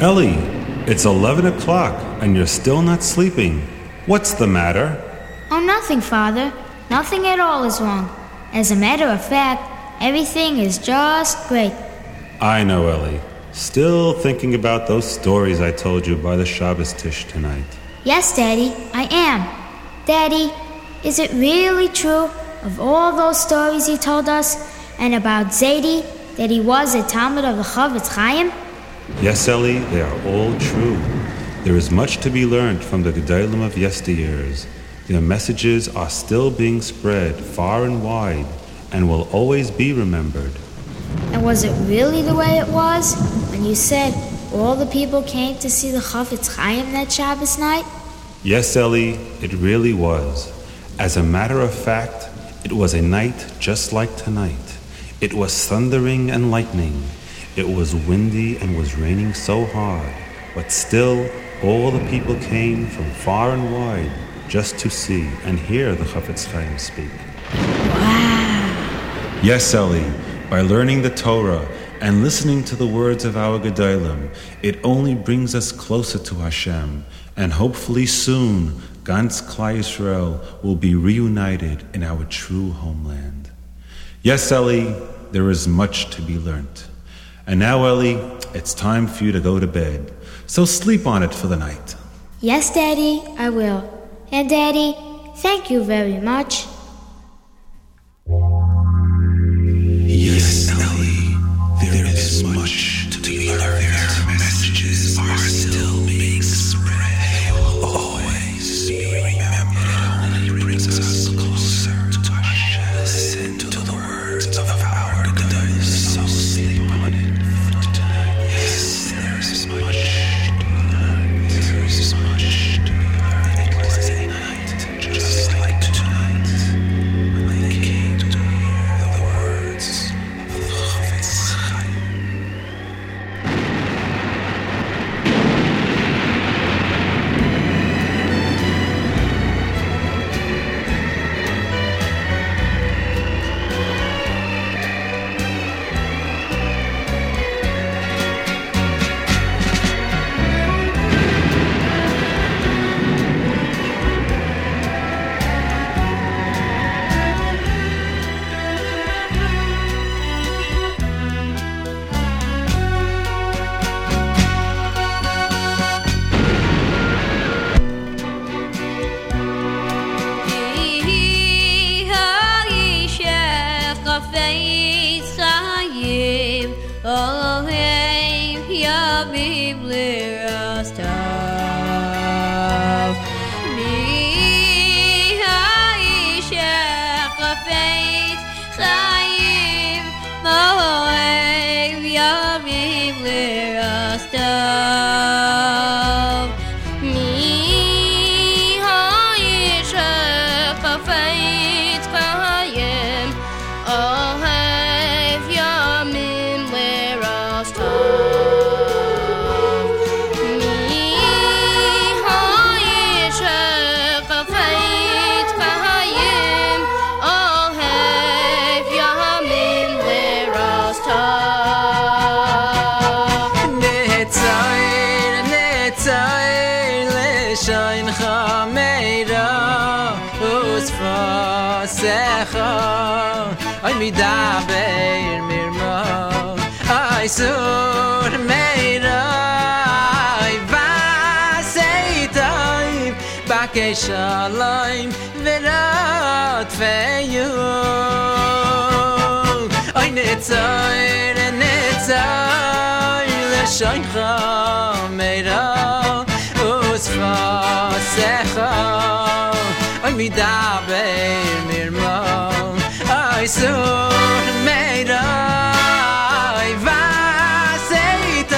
Ellie, it's 11 o'clock and you're still not sleeping. What's the matter? Oh, nothing, Father. Nothing at all is wrong. As a matter of fact, everything is just great. I know, Ellie. Still thinking about those stories I told you by the Shabbos Tish tonight. Yes, Daddy, I am. Daddy, is it really true of all those stories you told us and about Zaidi that he was a talmid of the Chofetz Chaim? Yes, Ellie, they are all true. There is much to be learned from the Gedolim of yesteryears. Their messages are still being spread far and wide and will always be remembered. And was it really the way it was when you said all the people came to see the Chofetz Chaim that Shabbos night? Yes, Ellie, it really was. As a matter of fact, it was a night just like tonight. It was thundering and lightning. It was windy and was raining so hard, but still all the people came from far and wide just to see and hear the Chafetz Chaim speak. Wow! Yes, Ellie, by learning the Torah and listening to the words of our Gedolim, it only brings us closer to Hashem, and hopefully soon, Gans Klal Yisrael will be reunited in our true homeland. Yes, Ellie, there is much to be learnt. And now, Ellie, it's time for you to go to bed. So sleep on it for the night. Yes, Daddy, I will. And, Daddy, thank you very much. netzair, leshain chameira, usfasecha, ay midaber mirma, ay sur meira, ay vaseitay, bakeshalayim, verat feyu. Ay netzair, netzair, לשון חמרה אוי מדבר מרמה אוי סור מירה אוי ועשיתוי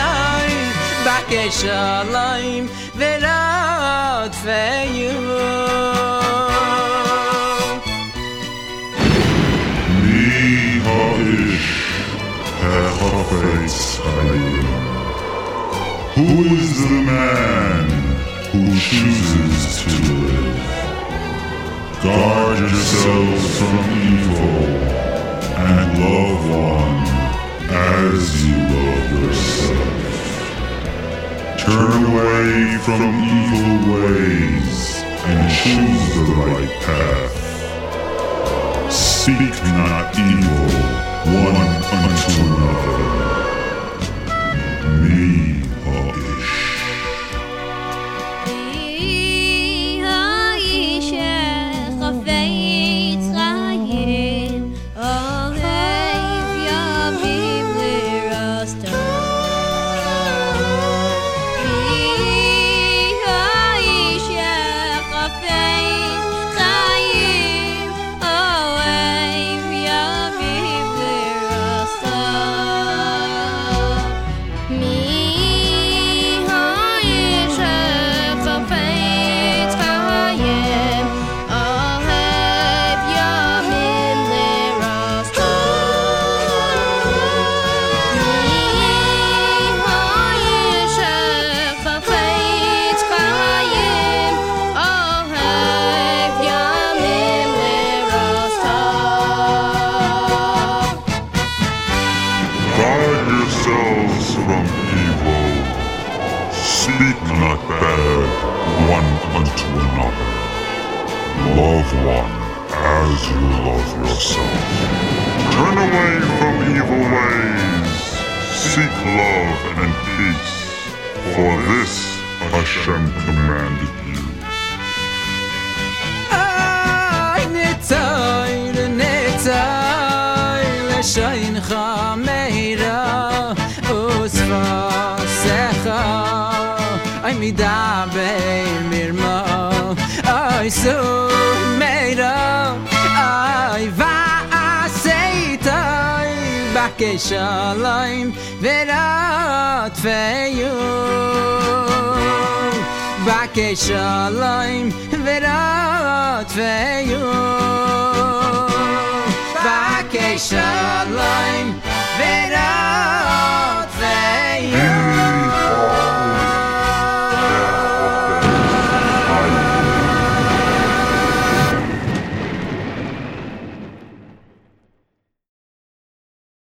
בקש עליים ורדפיו Mi ha'ish hechafetz hayim. Who is the man who chooses to live? Guard yourselves from evil and love one as you love yourself. Turn away from evil ways and choose the right path. Seek not evil one unto another. From evil. Speak not bad one unto another. Love one as you love yourself. Turn away from evil ways. Seek love and peace. For this Hashem commanded you. Ay, nitay, nitay, l'shayn chameira, da be mir mo. Ay so meira ay va aseitay bakke shalom verat feyu. Bakke shalom verat feyu. Bakke shalom